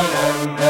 Amen.